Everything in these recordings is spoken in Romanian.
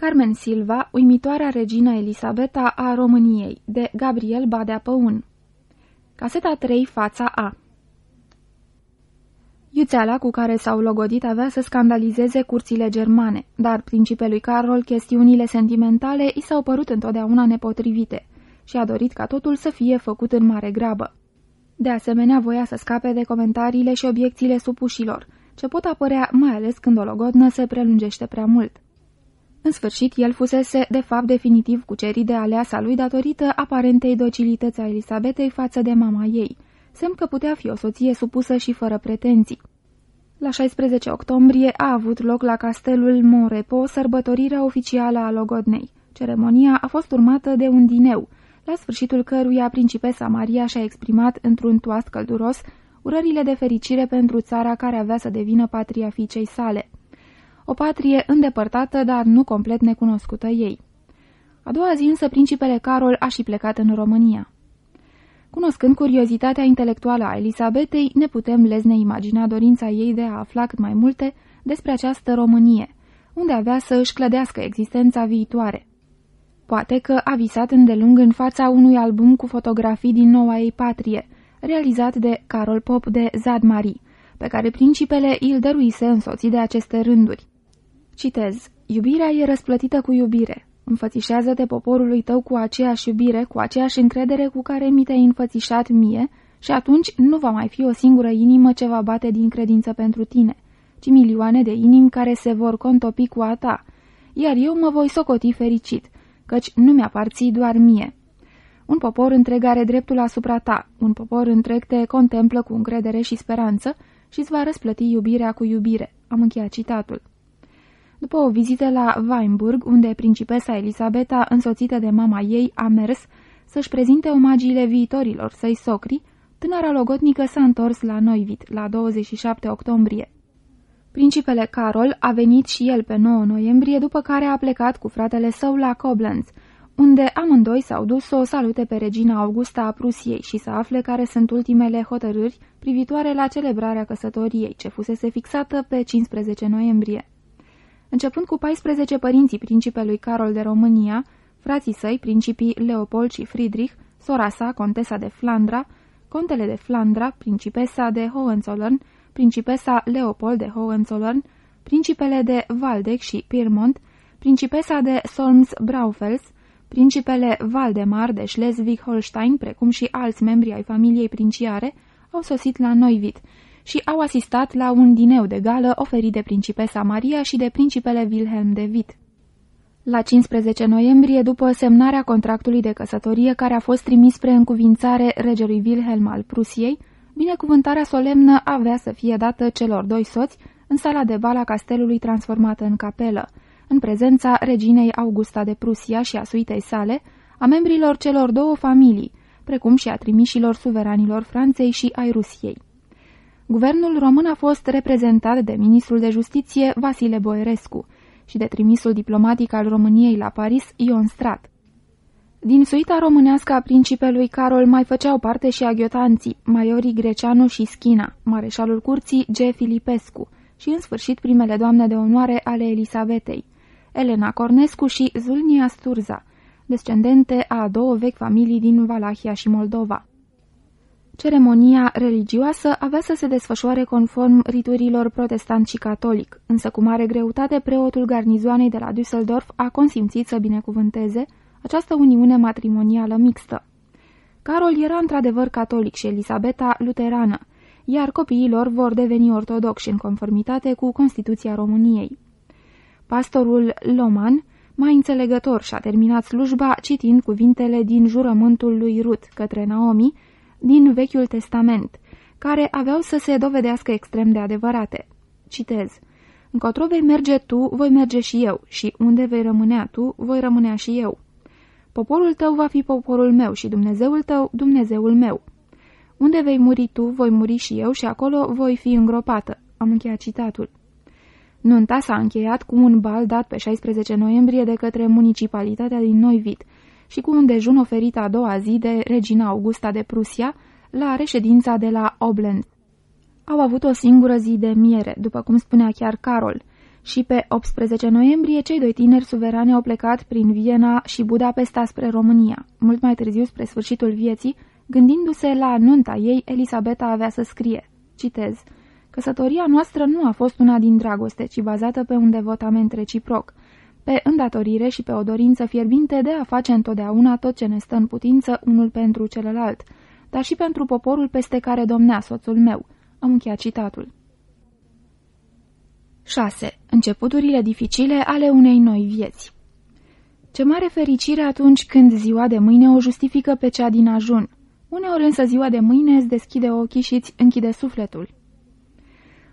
Carmen Silva, uimitoarea regină Elisabeta a României, de Gabriel Badea Păun. Caseta 3, fața A Iuțeala cu care s-au logodit avea să scandalizeze curțile germane, dar principelui Carol chestiunile sentimentale i s-au părut întotdeauna nepotrivite și a dorit ca totul să fie făcut în mare grabă. De asemenea, voia să scape de comentariile și obiecțiile supușilor, ce pot apărea mai ales când o logodnă se prelungește prea mult. În sfârșit, el fusese, de fapt, definitiv cucerit de aleasa lui datorită aparentei docilități a Elisabetei față de mama ei, semn că putea fi o soție supusă și fără pretenții. La 16 octombrie a avut loc la castelul Morepo sărbătorirea oficială a logodnei. Ceremonia a fost urmată de un dineu, la sfârșitul căruia principesa Maria și-a exprimat într-un toast călduros urările de fericire pentru țara care avea să devină patria fiicei sale o patrie îndepărtată, dar nu complet necunoscută ei. A doua zi însă principele Carol a și plecat în România. Cunoscând curiozitatea intelectuală a Elisabetei, ne putem lezne imagina dorința ei de a afla cât mai multe despre această Românie, unde avea să își clădească existența viitoare. Poate că a visat îndelung în fața unui album cu fotografii din noua ei patrie, realizat de Carol Pop de Zad Marie, pe care principele îl dăruise însoțit de aceste rânduri. Citez. Iubirea e răsplătită cu iubire. Înfățișează-te poporului tău cu aceeași iubire, cu aceeași încredere cu care mi te-ai înfățișat mie și atunci nu va mai fi o singură inimă ce va bate din credință pentru tine, ci milioane de inimi care se vor contopi cu a ta, iar eu mă voi socoti fericit, căci nu mi-aparții doar mie. Un popor întreg are dreptul asupra ta, un popor întreg te contemplă cu încredere și speranță și îți va răsplăti iubirea cu iubire. Am încheiat citatul. După o vizită la Weinburg, unde principesa Elisabeta, însoțită de mama ei, a mers să-și prezinte omagiile viitorilor săi socri, tânăra logotnică s-a întors la Noivit, la 27 octombrie. Principele Carol a venit și el pe 9 noiembrie, după care a plecat cu fratele său la Koblenz, unde amândoi s-au dus să o salute pe regina Augusta a Prusiei și să afle care sunt ultimele hotărâri privitoare la celebrarea căsătoriei, ce fusese fixată pe 15 noiembrie. Începând cu 14 părinții principelui Carol de România, frații săi, principii Leopold și Friedrich, sora sa, contesa de Flandra, contele de Flandra, principesa de Hohenzollern, principesa Leopold de Hohenzollern, principele de Waldeck și Pyrmont, principesa de Solms-Braufels, principele Valdemar de Schleswig-Holstein, precum și alți membri ai familiei princiare, au sosit la Neuwied, și au asistat la un dineu de gală oferit de principesa Maria și de principele Wilhelm de Witt. La 15 noiembrie, după semnarea contractului de căsătorie care a fost trimis spre încuvințare regelui Wilhelm al Prusiei, binecuvântarea solemnă avea să fie dată celor doi soți în sala de bal a castelului transformată în capelă, în prezența reginei Augusta de Prusia și a suitei sale, a membrilor celor două familii, precum și a trimișilor suveranilor Franței și ai Rusiei. Guvernul român a fost reprezentat de ministrul de justiție Vasile Boerescu și de trimisul diplomatic al României la Paris Ion Strat. Din suita românească a principelui Carol mai făceau parte și aghiotanții, maiorii Greceanu și Schina, mareșalul curții G. Filipescu și în sfârșit primele doamne de onoare ale Elisabetei, Elena Cornescu și Zulnia Sturza, descendente a două vechi familii din Valahia și Moldova. Ceremonia religioasă avea să se desfășoare conform riturilor protestant și catolic, însă cu mare greutate preotul garnizoanei de la Düsseldorf a consimțit să binecuvânteze această uniune matrimonială mixtă. Carol era într-adevăr catolic și Elisabeta luterană, iar copiii lor vor deveni ortodoxi în conformitate cu Constituția României. Pastorul Loman, mai înțelegător, și-a terminat slujba citind cuvintele din jurământul lui Rut către Naomi, din Vechiul Testament, care aveau să se dovedească extrem de adevărate. Citez. Încotro vei merge tu, voi merge și eu, și unde vei rămânea tu, voi rămânea și eu. Poporul tău va fi poporul meu și Dumnezeul tău, Dumnezeul meu. Unde vei muri tu, voi muri și eu și acolo voi fi îngropată. Am încheiat citatul. Nunta s-a încheiat cu un bal dat pe 16 noiembrie de către municipalitatea din Noivit, și cu un dejun oferit a doua zi de regina Augusta de Prusia la reședința de la Oblend. Au avut o singură zi de miere, după cum spunea chiar Carol, Și pe 18 noiembrie, cei doi tineri suverani au plecat prin Viena și Budapesta spre România. Mult mai târziu, spre sfârșitul vieții, gândindu-se la nunta ei, Elisabeta avea să scrie, citez, Căsătoria noastră nu a fost una din dragoste, ci bazată pe un devotament reciproc, pe îndatorire și pe o dorință fierbinte de a face întotdeauna tot ce ne stă în putință unul pentru celălalt, dar și pentru poporul peste care domnea soțul meu. Am încheiat citatul. 6. Începuturile dificile ale unei noi vieți Ce mare fericire atunci când ziua de mâine o justifică pe cea din ajun. Uneori însă ziua de mâine îți deschide ochii și îți închide sufletul.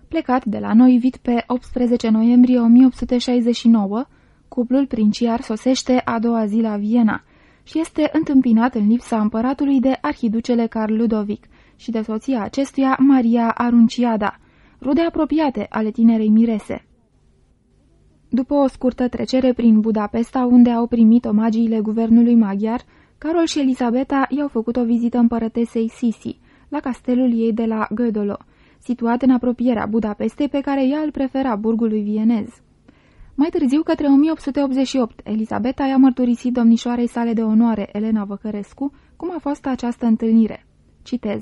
Plecat de la noi vit pe 18 noiembrie 1869, cuplul princiar sosește a doua zi la Viena și este întâmpinat în lipsa împăratului de arhiducele Carl Ludovic și de soția acestuia Maria Arunciada, rude apropiate ale tinerei mirese. După o scurtă trecere prin Budapesta, unde au primit omagiile guvernului maghiar, Carol și Elisabeta i-au făcut o vizită împărătesei Sisi, la castelul ei de la Gödolo, situat în apropierea Budapestei pe care ea îl prefera burgului vienez. Mai târziu, către 1888, Elisabeta i-a mărturisit domnișoarei sale de onoare, Elena Văcărescu, cum a fost această întâlnire. Citez.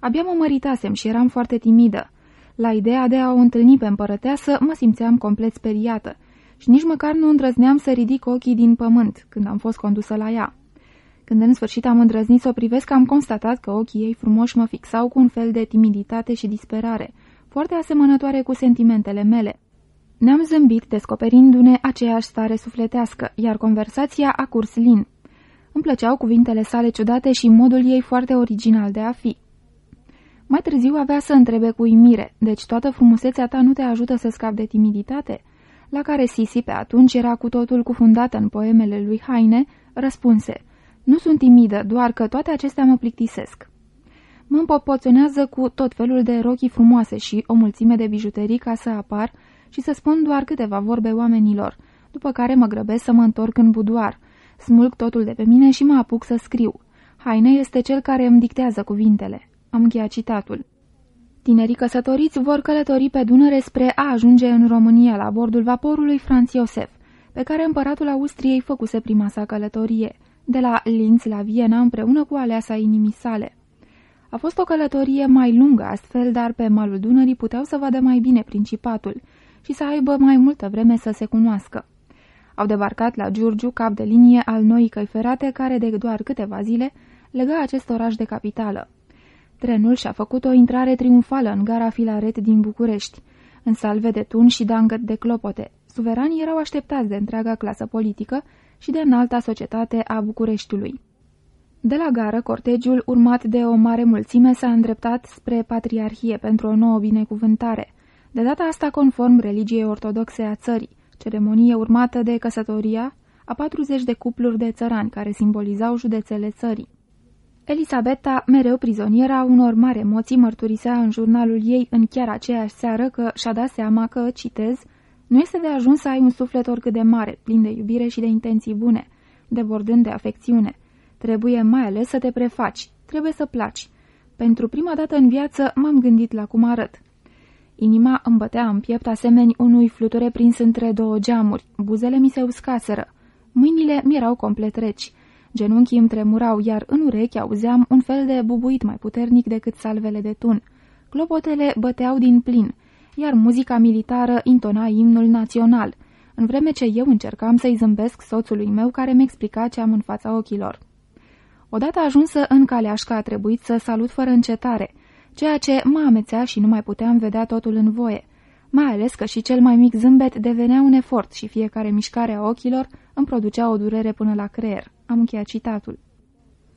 Abia mă măritasem și eram foarte timidă. La ideea de a o întâlni pe împărăteasă, mă simțeam complet speriată și nici măcar nu îndrăzneam să ridic ochii din pământ când am fost condusă la ea. Când în sfârșit am îndrăznit să o privesc, am constatat că ochii ei frumoși mă fixau cu un fel de timiditate și disperare, foarte asemănătoare cu sentimentele mele. Ne-am zâmbit descoperindu-ne aceeași stare sufletească, iar conversația a curs lin. Îmi plăceau cuvintele sale ciudate și modul ei foarte original de a fi. Mai târziu avea să întrebe cu imire, deci toată frumusețea ta nu te ajută să scapi de timiditate? La care Sisi pe atunci era cu totul cufundată în poemele lui Haine, răspunse, Nu sunt timidă, doar că toate acestea mă plictisesc. Mă împopoționează cu tot felul de rochii frumoase și o mulțime de bijuterii ca să apar și să spun doar câteva vorbe oamenilor, după care mă grăbesc să mă întorc în budoar, smulg totul de pe mine și mă apuc să scriu. Haine este cel care îmi dictează cuvintele. Am încheiat citatul. Tinerii căsătoriți vor călători pe Dunăre spre a ajunge în România la bordul vaporului Franz Iosef, pe care împăratul Austriei făcuse prima sa călătorie, de la Linz la Viena împreună cu aleasa inimii sale. A fost o călătorie mai lungă astfel, dar pe malul Dunării puteau să vadă mai bine principatul și să aibă mai multă vreme să se cunoască. Au debarcat la Giurgiu, cap de linie al noii căi ferate, care de doar câteva zile lega acest oraș de capitală. Trenul și-a făcut o intrare triumfală în gara Filaret din București, în salve de tun și dangăt de clopote. Suveranii erau așteptați de întreaga clasă politică și de înalta societate a Bucureștiului. De la gară, cortegiul, urmat de o mare mulțime, s-a îndreptat spre Patriarhie pentru o nouă binecuvântare, de data asta conform religiei ortodoxe a țării, ceremonie urmată de căsătoria a 40 de cupluri de țărani care simbolizau județele țării. Elisabeta, mereu prizoniera unor mari emoții, mărturisea în jurnalul ei în chiar aceeași seară că și-a dat seama că, citez, nu este de ajuns să ai un suflet oricât de mare, plin de iubire și de intenții bune, debordând de afecțiune. Trebuie mai ales să te prefaci, trebuie să placi. Pentru prima dată în viață m-am gândit la cum arăt. Inima îmi bătea în piept asemeni unui fluture prins între două geamuri, buzele mi se uscaseră, mâinile mi erau complet reci, genunchii îmi tremurau, iar în urechi auzeam un fel de bubuit mai puternic decât salvele de tun. Clopotele băteau din plin, iar muzica militară intona imnul național, în vreme ce eu încercam să-i zâmbesc soțului meu care mi explica ce am în fața ochilor. Odată ajunsă în caleașcă a trebuit să salut fără încetare, ceea ce mă amețea și nu mai puteam vedea totul în voie, mai ales că și cel mai mic zâmbet devenea un efort și fiecare mișcare a ochilor îmi producea o durere până la creier. Am încheiat citatul.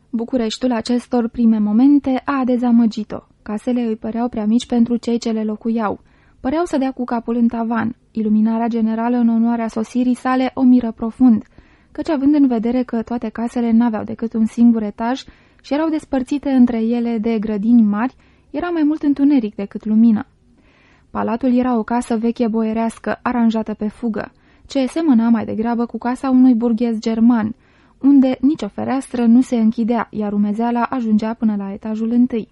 Bucureștiul acestor prime momente a dezamăgit-o. Casele îi păreau prea mici pentru cei ce le locuiau. Păreau să dea cu capul în tavan. Iluminarea generală în onoarea sosirii sale o miră profund, căci având în vedere că toate casele n-aveau decât un singur etaj și erau despărțite între ele de grădini mari, era mai mult întuneric decât lumină. Palatul era o casă veche boierească, aranjată pe fugă, ce semăna mai degrabă cu casa unui burghez german, unde nicio fereastră nu se închidea, iar umezeala ajungea până la etajul întâi.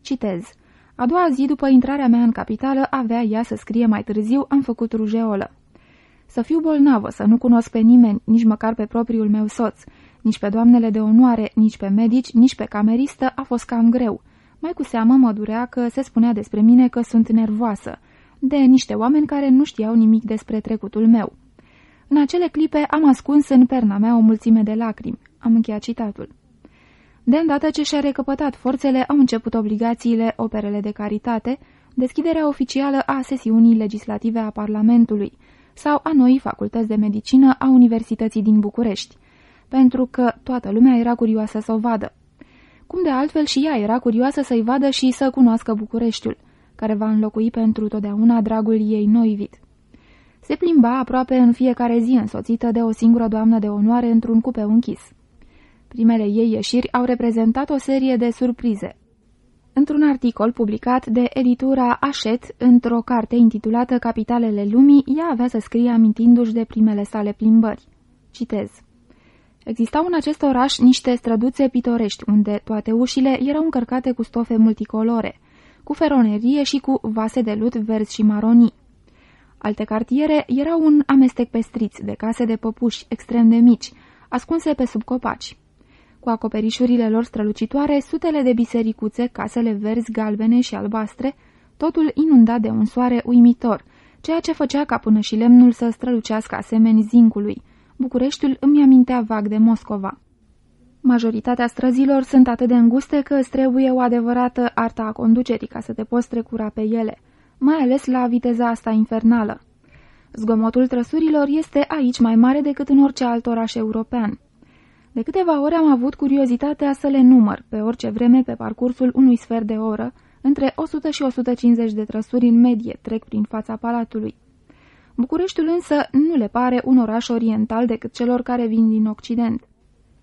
Citez. A doua zi, după intrarea mea în capitală, avea ea să scrie mai târziu, am făcut rujeolă. Să fiu bolnavă, să nu cunosc pe nimeni, nici măcar pe propriul meu soț, nici pe doamnele de onoare, nici pe medici, nici pe cameristă, a fost cam greu. Mai cu seamă mă durea că se spunea despre mine că sunt nervoasă, de niște oameni care nu știau nimic despre trecutul meu. În acele clipe am ascuns în perna mea o mulțime de lacrimi. Am încheiat citatul. De îndată ce și-a recăpătat forțele, au început obligațiile, operele de caritate, deschiderea oficială a sesiunii legislative a Parlamentului sau a noii facultăți de medicină a Universității din București, pentru că toată lumea era curioasă să o vadă. Cum de altfel și ea era curioasă să-i vadă și să cunoască Bucureștiul, care va înlocui pentru totdeauna dragul ei noivit. Se plimba aproape în fiecare zi însoțită de o singură doamnă de onoare într-un cupeu închis. Primele ei ieșiri au reprezentat o serie de surprize. Într-un articol publicat de editura Așet, într-o carte intitulată Capitalele lumii, ea avea să scrie amintindu-și de primele sale plimbări. Citez. Existau în acest oraș niște străduțe pitorești, unde toate ușile erau încărcate cu stofe multicolore, cu feronerie și cu vase de lut verzi și maronii. Alte cartiere erau un amestec pestriț de case de păpuși extrem de mici, ascunse pe sub copaci. Cu acoperișurile lor strălucitoare, sutele de bisericuțe, casele verzi, galbene și albastre, totul inundat de un soare uimitor, ceea ce făcea ca până și lemnul să strălucească asemeni zincului. Bucureștiul îmi amintea vag de Moscova. Majoritatea străzilor sunt atât de înguste că îți trebuie o adevărată arta a conducerii ca să te poți trecura pe ele, mai ales la viteza asta infernală. Zgomotul trăsurilor este aici mai mare decât în orice alt oraș european. De câteva ore am avut curiozitatea să le număr, pe orice vreme pe parcursul unui sfert de oră, între 100 și 150 de trăsuri în medie trec prin fața palatului. Bucureștiul însă nu le pare un oraș oriental decât celor care vin din Occident.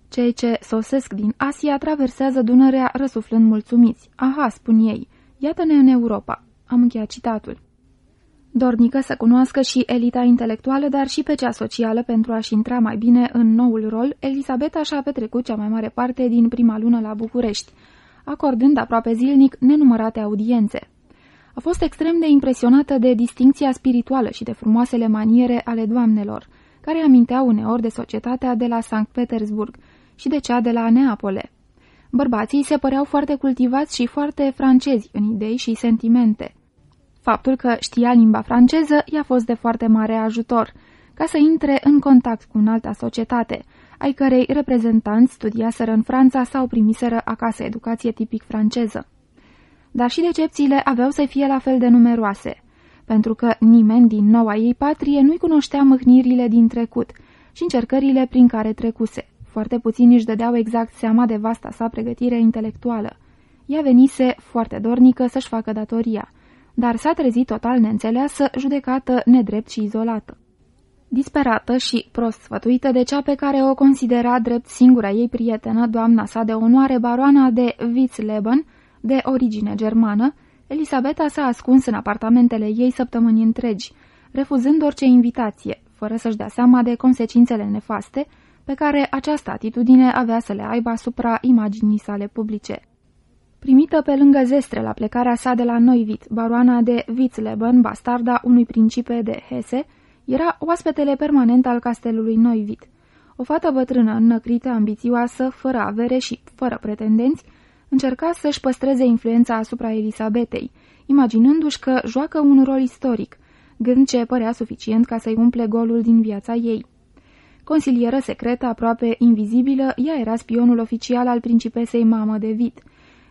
Cei ce sosesc din Asia traversează Dunărea răsuflând mulțumiți. Aha, spun ei, iată-ne în Europa. Am încheiat citatul. Dornică să cunoască și elita intelectuală, dar și pe cea socială pentru a-și intra mai bine în noul rol, Elisabeta și-a petrecut cea mai mare parte din prima lună la București, acordând aproape zilnic nenumărate audiențe. A fost extrem de impresionată de distincția spirituală și de frumoasele maniere ale doamnelor, care aminteau uneori de societatea de la Sankt Petersburg și de cea de la Neapole. Bărbații se păreau foarte cultivați și foarte francezi în idei și sentimente. Faptul că știa limba franceză i-a fost de foarte mare ajutor, ca să intre în contact cu un alta societate, ai cărei reprezentanți studiaseră în Franța sau primiseră acasă educație tipic franceză. Dar și decepțiile aveau să fie la fel de numeroase, pentru că nimeni din noua ei patrie nu-i cunoștea mâhnirile din trecut și încercările prin care trecuse. Foarte puțini își dădeau exact seama de vasta sa pregătire intelectuală. Ea venise foarte dornică să-și facă datoria – dar s-a trezit total neînțeleasă, judecată nedrept și izolată. Disperată și prost sfătuită de cea pe care o considera drept singura ei prietenă, doamna sa de onoare, baroana de Witzleben, de origine germană, Elisabeta s-a ascuns în apartamentele ei săptămâni întregi, refuzând orice invitație, fără să-și dea seama de consecințele nefaste pe care această atitudine avea să le aibă asupra imaginii sale publice. Primită pe lângă zestre la plecarea sa de la Noivit, baroana de Witzleben, bastarda unui principe de Hesse, era oaspetele permanent al castelului Noivit. O fată bătrână, înnăcrită, ambițioasă, fără avere și fără pretendenți, încerca să-și păstreze influența asupra Elisabetei, imaginându-și că joacă un rol istoric, gând ce părea suficient ca să-i umple golul din viața ei. Consilieră secretă aproape invizibilă, ea era spionul oficial al principesei mamă de Vit,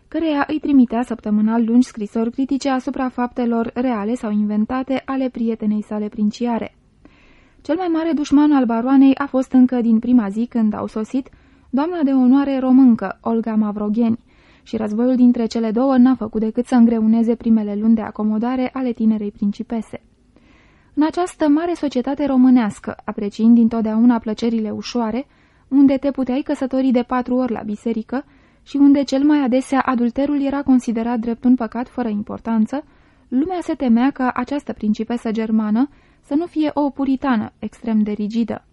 căreia îi trimitea săptămânal lungi scrisori critice asupra faptelor reale sau inventate ale prietenei sale princiare. Cel mai mare dușman al baroanei a fost încă din prima zi când au sosit doamna de onoare româncă, Olga Mavrogheni, și războiul dintre cele două n-a făcut decât să îngreuneze primele luni de acomodare ale tinerei principese. În această mare societate românească, apreciind dintotdeauna plăcerile ușoare, unde te puteai căsători de patru ori la biserică, și unde cel mai adesea adulterul era considerat drept un păcat fără importanță, lumea se temea ca această principesă germană să nu fie o puritană extrem de rigidă.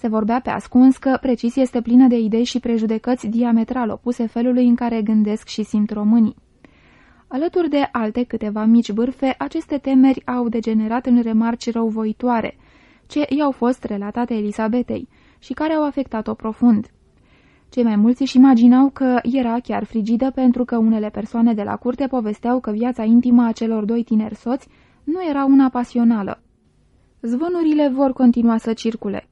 Se vorbea pe ascuns că precis este plină de idei și prejudecăți diametral opuse felului în care gândesc și simt românii. Alături de alte câteva mici bârfe, aceste temeri au degenerat în remarci răuvoitoare, ce i-au fost relatate Elisabetei și care au afectat-o profund. Cei mai mulți își imaginau că era chiar frigidă pentru că unele persoane de la curte povesteau că viața intimă a celor doi tineri soți nu era una pasională. Zvănurile vor continua să circule.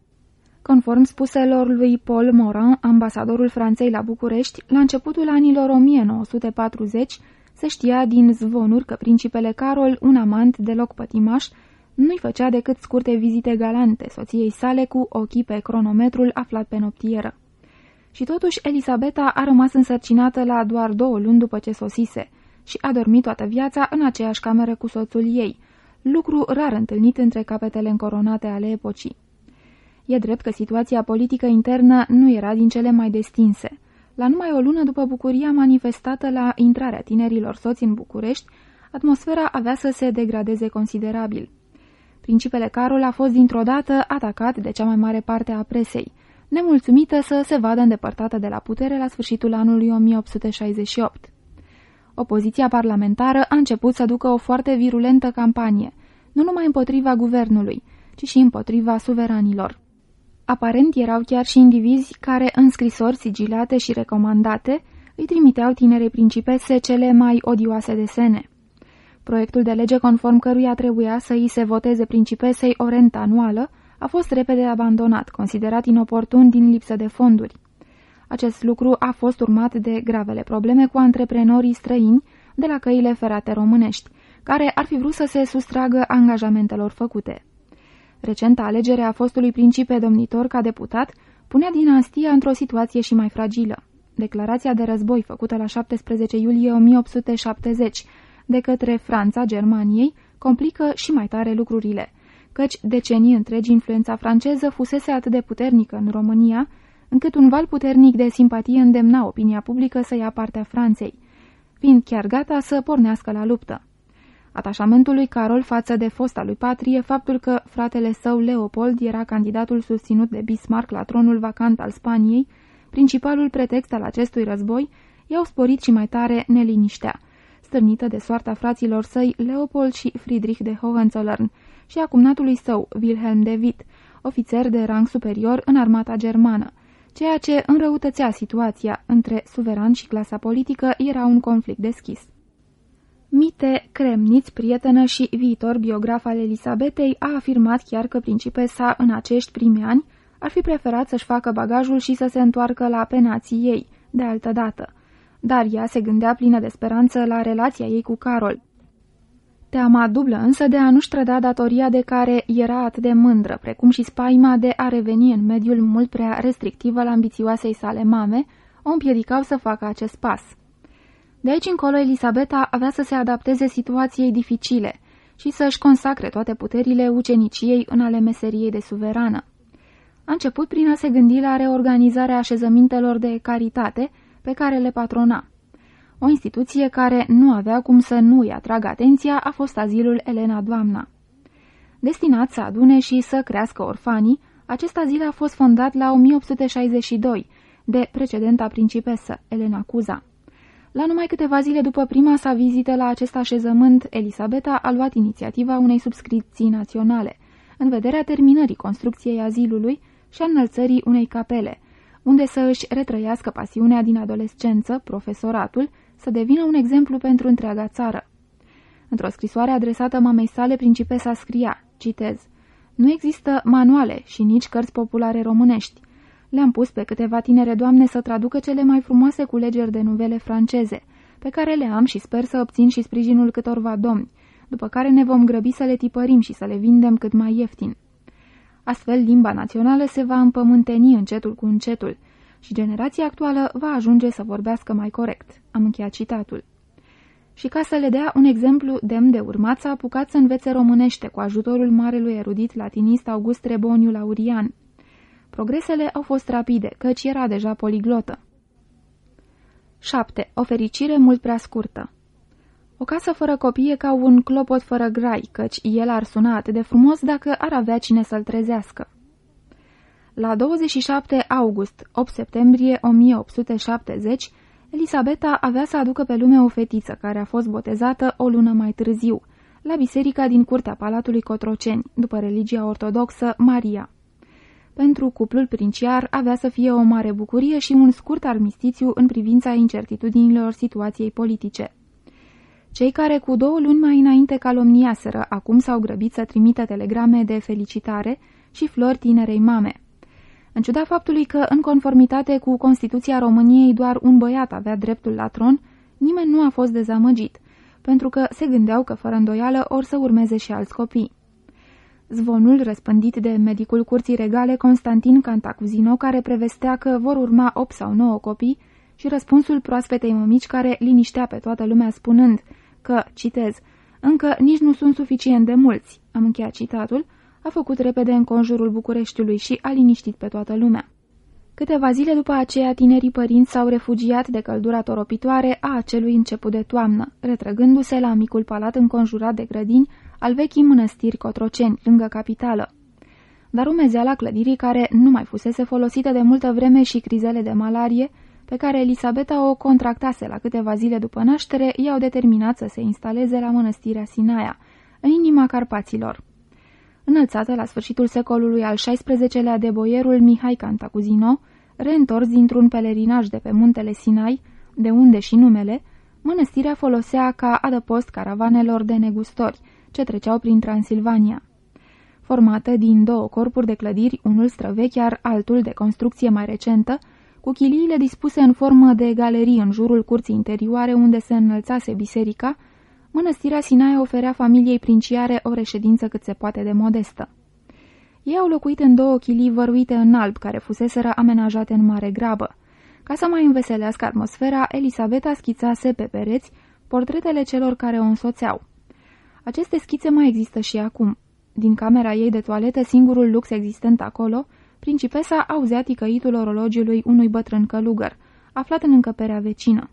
Conform spuselor lui Paul Morin, ambasadorul Franței la București, la începutul anilor 1940 se știa din zvonuri că principele Carol, un amant deloc pătimaș, nu-i făcea decât scurte vizite galante soției sale cu ochii pe cronometrul aflat pe noptieră. Și totuși Elisabeta a rămas însărcinată la doar două luni după ce sosise și a dormit toată viața în aceeași cameră cu soțul ei, lucru rar întâlnit între capetele încoronate ale epocii. E drept că situația politică internă nu era din cele mai destinse. La numai o lună după bucuria manifestată la intrarea tinerilor soți în București, atmosfera avea să se degradeze considerabil. Principele Carol a fost dintr-o dată atacat de cea mai mare parte a presei, nemulțumită să se vadă îndepărtată de la putere la sfârșitul anului 1868. Opoziția parlamentară a început să ducă o foarte virulentă campanie, nu numai împotriva guvernului, ci și împotriva suveranilor. Aparent erau chiar și indivizi care, în scrisori sigilate și recomandate, îi trimiteau tinerei principese cele mai odioase desene. Proiectul de lege conform căruia trebuia să îi se voteze principesei o rentă anuală a fost repede abandonat, considerat inoportun din lipsă de fonduri. Acest lucru a fost urmat de gravele probleme cu antreprenorii străini de la căile ferate românești, care ar fi vrut să se sustragă angajamentelor făcute. Recenta alegere a fostului principe domnitor ca deputat punea dinastia într-o situație și mai fragilă. Declarația de război făcută la 17 iulie 1870 de către Franța Germaniei complică și mai tare lucrurile, căci decenii întregi influența franceză fusese atât de puternică în România, încât un val puternic de simpatie îndemna opinia publică să ia partea Franței, fiind chiar gata să pornească la luptă. Atașamentul lui Carol față de fosta lui patrie, faptul că fratele său Leopold era candidatul susținut de Bismarck la tronul vacant al Spaniei, principalul pretext al acestui război, i-au sporit și mai tare neliniștea, stârnită de soarta fraților săi Leopold și Friedrich de Hohenzollern și a cumnatului său Wilhelm de Witt, ofițer de rang superior în armata germană, ceea ce înrăutățea situația între suveran și clasa politică era un conflict deschis. Mite Kremnitz, prietenă și viitor biograf al Elisabetei, a afirmat chiar că principesa în acești primi ani ar fi preferat să-și facă bagajul și să se întoarcă la penații ei, de altă dată. Dar ea se gândea plină de speranță la relația ei cu Carol. Teama dublă însă de a nu-și trăda datoria de care era atât de mândră, precum și spaima de a reveni în mediul mult prea restrictiv al ambițioasei sale mame, o împiedicau să facă acest pas. De aici încolo, Elisabeta avea să se adapteze situației dificile și să-și consacre toate puterile uceniciei în ale meseriei de suverană. A început prin a se gândi la reorganizarea așezămintelor de caritate pe care le patrona. O instituție care nu avea cum să nu îi atragă atenția a fost azilul Elena Doamna. Destinat să adune și să crească orfanii, acest azil a fost fondat la 1862 de precedenta principesă, Elena Cuza. La numai câteva zile după prima sa vizită la acest așezământ, Elisabeta a luat inițiativa unei subscripții naționale, în vederea terminării construcției azilului și a înălțării unei capele, unde să își retrăiască pasiunea din adolescență, profesoratul, să devină un exemplu pentru întreaga țară. Într-o scrisoare adresată mamei sale, principesa scria, citez, Nu există manuale și nici cărți populare românești. Le-am pus pe câteva tinere doamne să traducă cele mai frumoase culegeri de nuvele franceze, pe care le am și sper să obțin și sprijinul câtorva domni, după care ne vom grăbi să le tipărim și să le vindem cât mai ieftin. Astfel, limba națională se va împământeni încetul cu încetul și generația actuală va ajunge să vorbească mai corect. Am încheiat citatul. Și ca să le dea un exemplu demn de urmat, s-a apucat să învețe românește cu ajutorul marelui erudit latinist August Reboniu Laurian, Progresele au fost rapide, căci era deja poliglotă. 7. O fericire mult prea scurtă O casă fără copii e ca un clopot fără grai, căci el ar suna atât de frumos dacă ar avea cine să-l trezească. La 27 august, 8 septembrie 1870, Elisabeta avea să aducă pe lume o fetiță care a fost botezată o lună mai târziu, la biserica din curtea Palatului Cotroceni, după religia ortodoxă Maria. Pentru cuplul princiar avea să fie o mare bucurie și un scurt armistițiu în privința incertitudinilor situației politice. Cei care cu două luni mai înainte calomniaseră acum s-au grăbit să trimită telegrame de felicitare și flori tinerei mame. În ciuda faptului că, în conformitate cu Constituția României, doar un băiat avea dreptul la tron, nimeni nu a fost dezamăgit, pentru că se gândeau că, fără îndoială, or să urmeze și alți copii. Zvonul răspândit de medicul curții regale Constantin Cantacuzino, care prevestea că vor urma 8 sau 9 copii, și răspunsul proaspetei mămici care liniștea pe toată lumea spunând că, citez, încă nici nu sunt suficient de mulți, am încheiat citatul, a făcut repede în conjurul Bucureștiului și a liniștit pe toată lumea. Câteva zile după aceea, tinerii părinți s-au refugiat de căldura toropitoare a acelui început de toamnă, retrăgându-se la micul palat înconjurat de grădini al vechii mănăstiri Cotroceni, lângă capitală. Dar umezeala clădirii care nu mai fusese folosită de multă vreme și crizele de malarie, pe care Elisabeta o contractase la câteva zile după naștere, i-au determinat să se instaleze la mănăstirea Sinaia, în inima Carpaților. Înălțată la sfârșitul secolului al XVI-lea de boierul Mihai Cantacuzino, reîntors dintr-un pelerinaj de pe muntele Sinai, de unde și numele, mănăstirea folosea ca adăpost caravanelor de negustori, ce treceau prin Transilvania. Formată din două corpuri de clădiri, unul străvechi, iar altul de construcție mai recentă, cu chiliile dispuse în formă de galerii în jurul curții interioare unde se înălțase biserica, mănăstirea Sinaia oferea familiei princiare o reședință cât se poate de modestă. Ei au locuit în două chilii văruite în alb, care fuseseră amenajate în mare grabă. Ca să mai înveselească atmosfera, Elisabeta schițase pe pereți portretele celor care o însoțeau. Aceste schițe mai există și acum. Din camera ei de toaletă, singurul lux existent acolo, principesa auzea ticăitul orologiului unui bătrân călugăr, aflat în încăperea vecină.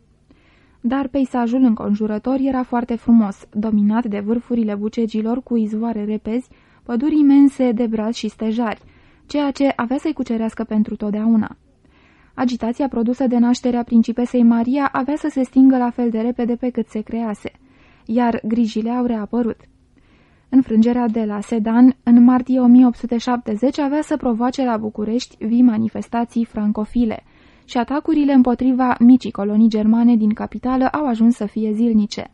Dar peisajul înconjurător era foarte frumos, dominat de vârfurile bucegilor cu izvoare repezi, păduri imense de braz și stejari, ceea ce avea să-i cucerească pentru totdeauna. Agitația produsă de nașterea principesei Maria avea să se stingă la fel de repede pe cât se crease, iar grijile au reapărut. Înfrângerea de la Sedan, în martie 1870, avea să provoace la București vii manifestații francofile și atacurile împotriva micii colonii germane din capitală au ajuns să fie zilnice.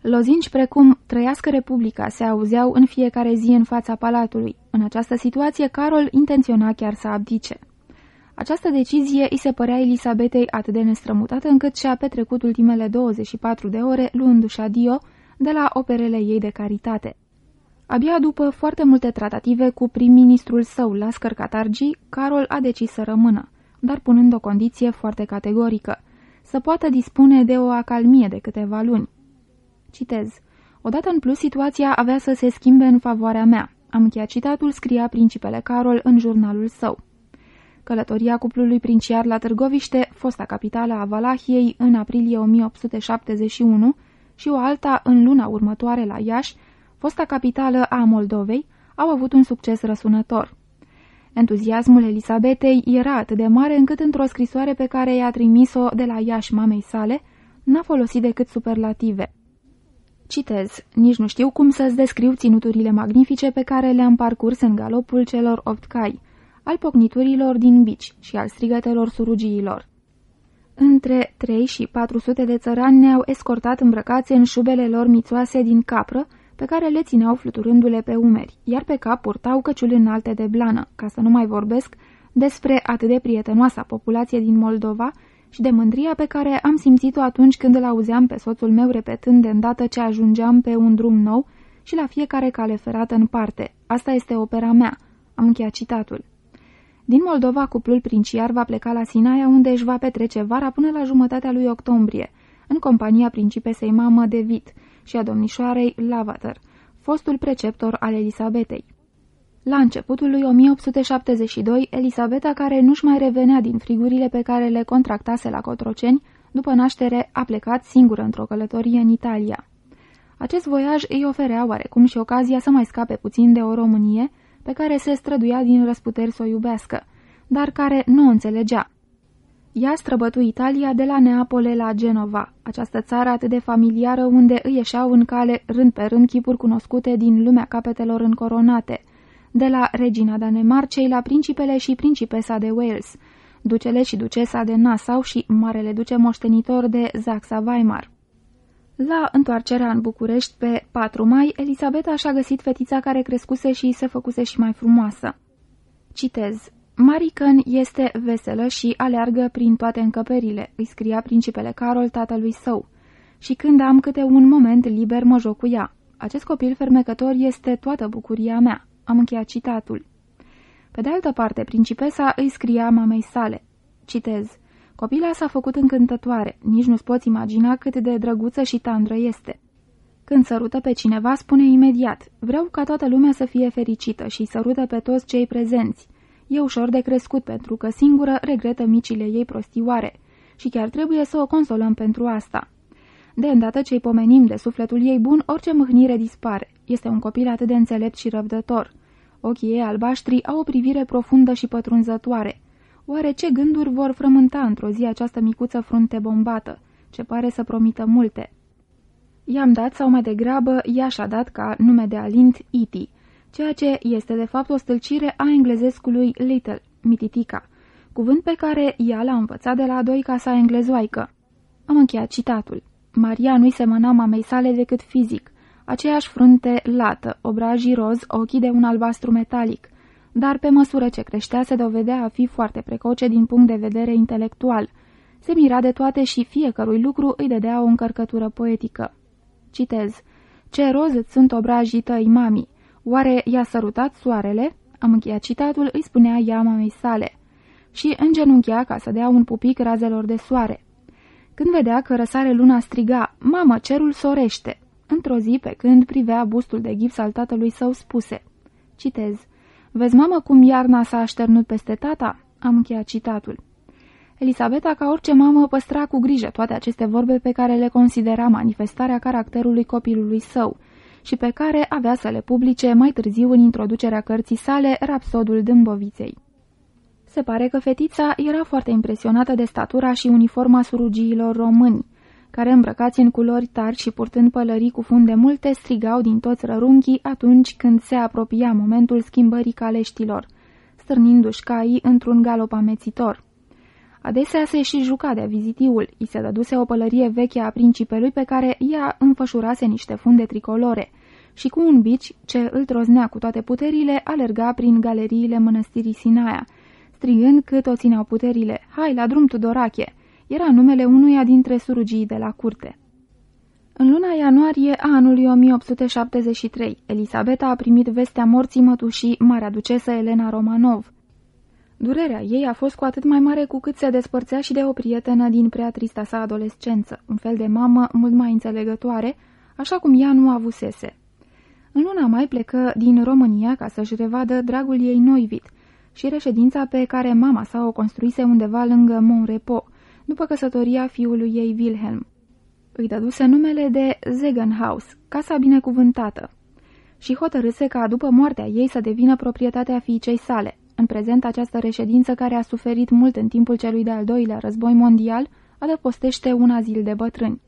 Lozinci precum Trăiască Republica se auzeau în fiecare zi în fața palatului. În această situație, Carol intenționa chiar să abdice. Această decizie îi se părea Elisabetei atât de nestrămutată încât și-a petrecut ultimele 24 de ore luându-și adio de la operele ei de caritate. Abia după foarte multe tratative cu prim-ministrul său, Lascăr Catargi, Carol a decis să rămână, dar punând o condiție foarte categorică, să poată dispune de o acalmie de câteva luni. Citez. Odată în plus, situația avea să se schimbe în favoarea mea. Am încheiat citatul, scria principele Carol în jurnalul său. Călătoria cuplului princiar la Târgoviște, fosta capitală a Valahiei, în aprilie 1871 și o alta în luna următoare la Iași, fosta capitală a Moldovei, au avut un succes răsunător. Entuziasmul Elisabetei era atât de mare încât într-o scrisoare pe care i-a trimis-o de la Iași mamei sale, n-a folosit decât superlative. Citez, nici nu știu cum să-ți descriu ținuturile magnifice pe care le-am parcurs în galopul celor opt cai, al pocniturilor din bici și al strigătelor surugiilor. Între 3 și 400 de țărani ne-au escortat îmbrăcați în șubele lor mițoase din capră, pe care le țineau fluturându-le pe umeri, iar pe cap purtau căciuli înalte de blană, ca să nu mai vorbesc despre atât de prietenoasa populație din Moldova și de mândria pe care am simțit-o atunci când îl auzeam pe soțul meu repetând de îndată ce ajungeam pe un drum nou și la fiecare cale ferată în parte. Asta este opera mea. Am încheiat citatul. Din Moldova, cuplul princiar va pleca la Sinaia, unde își va petrece vara până la jumătatea lui octombrie, în compania principesei mamă de Vit și a domnișoarei Lavater, fostul preceptor al Elisabetei. La începutul lui 1872, Elisabeta, care nu-și mai revenea din frigurile pe care le contractase la Cotroceni, după naștere a plecat singură într-o călătorie în Italia. Acest voiaj îi oferea oarecum și ocazia să mai scape puțin de o Românie, pe care se străduia din răsputeri să o iubească, dar care nu o înțelegea. Ea străbătu Italia de la Neapole la Genova, această țară atât de familiară unde îi ieșeau în cale rând pe rând chipuri cunoscute din lumea capetelor încoronate, de la regina Danemarcei la principele și principesa de Wales, ducele și ducesa de Nassau și marele duce moștenitor de Zaxa-Weimar. La întoarcerea în București pe 4 mai, Elisabeta și-a găsit fetița care crescuse și se făcuse și mai frumoasă. Citez. Maricăn este veselă și aleargă prin toate încăperile, îi scria principele Carol tatălui său. Și când am câte un moment liber, mă joc cu ea. Acest copil fermecător este toată bucuria mea. Am încheiat citatul. Pe de altă parte, principesa îi scria mamei sale. Citez. Copila s-a făcut încântătoare, nici nu-ți poți imagina cât de drăguță și tandră este. Când sărută pe cineva, spune imediat, vreau ca toată lumea să fie fericită și sărută pe toți cei prezenți. E ușor de crescut pentru că singură regretă micile ei prostioare și chiar trebuie să o consolăm pentru asta. De îndată ce-i pomenim de sufletul ei bun, orice mâhnire dispare. Este un copil atât de înțelept și răbdător. Ochii ei albaștri au o privire profundă și pătrunzătoare. Oare ce gânduri vor frământa într-o zi această micuță frunte bombată, ce pare să promită multe? I-am dat, sau mai degrabă, ea și-a dat ca nume de alint Iti, ceea ce este de fapt o stâlcire a englezescului little, mititica, cuvânt pe care ea l-a învățat de la doi ca sa englezoaică. Am încheiat citatul. Maria nu-i semăna mamei sale decât fizic, aceeași frunte lată, obrajii roz, ochii de un albastru metalic, dar pe măsură ce creștea se dovedea a fi foarte precoce din punct de vedere intelectual. Se mira de toate și fiecărui lucru îi dădea o încărcătură poetică. Citez. Ce roz îți sunt obrajii tăi, mami! Oare i-a sărutat soarele? Am încheiat citatul, îi spunea ea mamei sale. Și îngenunchea ca să dea un pupic razelor de soare. Când vedea că răsare luna striga, Mamă, cerul sorește! Într-o zi, pe când privea bustul de gips al tatălui său, spuse Citez Vezi, mamă, cum iarna s-a așternut peste tata?" Am încheiat citatul. Elisabeta, ca orice mamă, păstra cu grijă toate aceste vorbe pe care le considera manifestarea caracterului copilului său și pe care avea să le publice mai târziu în introducerea cărții sale Rapsodul Dâmboviței. Se pare că fetița era foarte impresionată de statura și uniforma surugiilor români, care îmbrăcați în culori tari și purtând pălării cu funde multe, strigau din toți rărunchii atunci când se apropia momentul schimbării caleștilor, stârnindu-și caii într-un galop amețitor. Adesea se și juca de vizitiul, i se dăduse o pălărie veche a principelui pe care ea înfășurase niște funde tricolore și cu un bici ce îl troznea cu toate puterile, alerga prin galeriile mănăstirii Sinaia, strigând cât o țineau puterile, Hai, la drum, Tudorache!" Era numele unuia dintre surugii de la curte. În luna ianuarie a anului 1873, Elisabeta a primit vestea morții mătușii Marea Ducesă Elena Romanov. Durerea ei a fost cu atât mai mare cu cât se despărțea și de o prietenă din prea trista sa adolescență, un fel de mamă mult mai înțelegătoare, așa cum ea nu avusese. În luna mai plecă din România ca să-și revadă dragul ei Noivit și reședința pe care mama sa o construise undeva lângă Monrepo, după căsătoria fiului ei Wilhelm. Îi dăduse numele de Zegenhaus, casa binecuvântată, și hotărâse ca după moartea ei să devină proprietatea fiicei sale. În prezent, această reședință, care a suferit mult în timpul celui de-al doilea război mondial, adăpostește un azil de bătrâni.